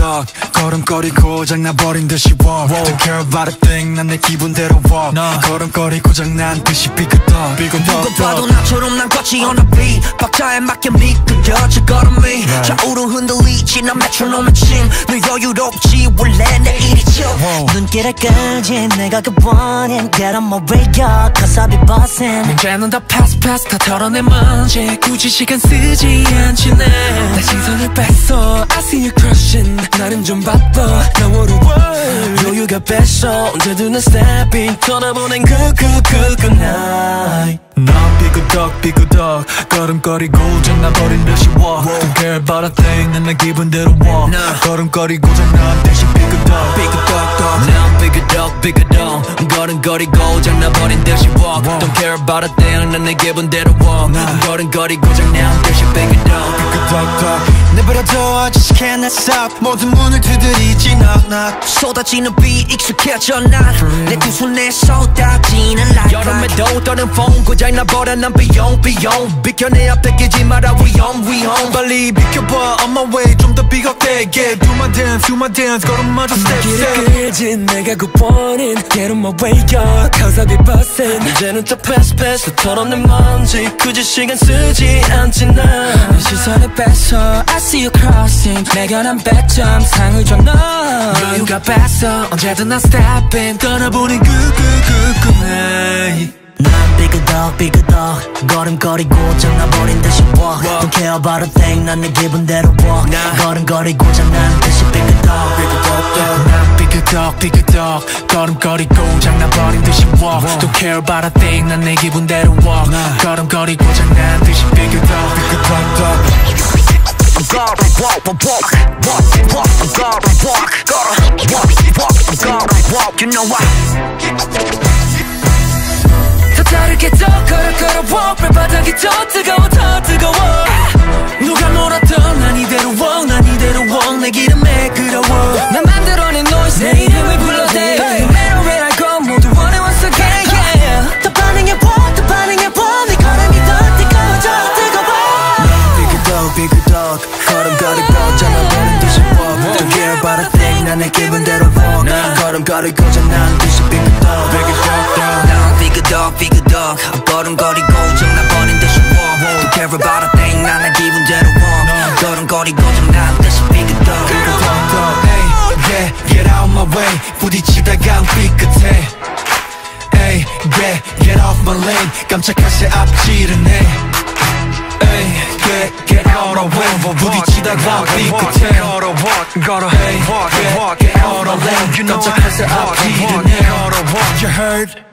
덕 걸음걸이 고장나버린 듯이 walk. Don't care about a thing 난 내 기분대로 walk. 걸음걸이 고장난 듯이 삐그덕 누가 봐도 나처럼 난 거치 on the beat. 박자에 맞게 미끄러져 걸음이. 좌우로 흔들리지 난 메트로놈의 침늘 여유롭지 원래 내 일이죠. 눈길을 끌지 내가 그 원인. Get on my radio cause I be bossing 문제는 다 패스 패스 다 털어내 먼지 굳이 시간 쓰지 않지 내내 시선을 뺐어 I see you crushing 나는 좀 바빠. 나 어려워 여유가 뺐어. 언제든 난 stepping. 떠나보낸 그그그 그날 난 삐그덕 삐그덕. 걸음걸이 고 장나버린 듯이 walk. Don't care about a thing. 난내 기분대로 walk. 걸음걸이 고 장난 듯이 삐그덕. 삐그덕덕. 난 삐그덕 삐그덕. 걸음걸이 고 장나버린 듯이 walk. Don't care about a thing. 난내 기분대로 walk. 걸음걸이 고 장난 듯이 삐그덕. 삐그덕덕 내버려둬 I just can't stop 모든 문을 두드리지 knock knock 쏟아지는 비 익숙해져 난내두 손에 쏟아지는 light 여름에도 떠는 风고장나 버려 난 비용 비용. 비켜내 앞에 끼지 마라 위험 위험. 빨리 비켜봐 on my way. 좀 더 비겁되게 Do my dance do my dance. 걸음마저 step step. 끌지 내가 그 원인 Get on my way up Cause I be bustin' 이제는 또 패스 패스 털어낸 먼지. 굳이 시간 쓰지 않지 뺐어. I see you crossing. 난 100점 상을 줘너 여유가 뺐어. 언제든 난 stepping 떠나보낸 그그그그 난 삐그덕 삐그덕. 걸음걸이 고장나버린 듯이 walk. Don't care about a thing. 난내 기분대로 walk. 걸음걸이 고장난 듯이 삐그덕. 난 삐그덕 삐그덕. 걸음걸이 고장나버린 듯이 walk. Don't care about a thing. 난내 기분대로 walk. 걸음걸이 고장난 듯이 삐그덕 삐그덕 You know why? 더 다르게 더 걸어 걸어 walk 발바닥이 더 뜨거워 더 뜨거워 걸음걸이 고장나버린 듯이 walk Don't care about a thing 난 내 기분대로 walk 걸음걸이 고장난 듯이 삐그덕 삐그덕 난 삐그덕 삐그덕 걸음걸이 고장나버린 듯이 walk Don't care about a thing 난 내 기분대로 walk 걸음걸이 고장난 듯이 삐그덕 삐그덕 Hey yeah get out my way 부딪히다가 삐끗해 Hey yeah get off my lane 깜짝할 새 앞지르네 Hey get get out of way 부딪히다가 삐끗해 걸어 Hey yeah get out of lane 깜짝할 새 앞지르네 You heard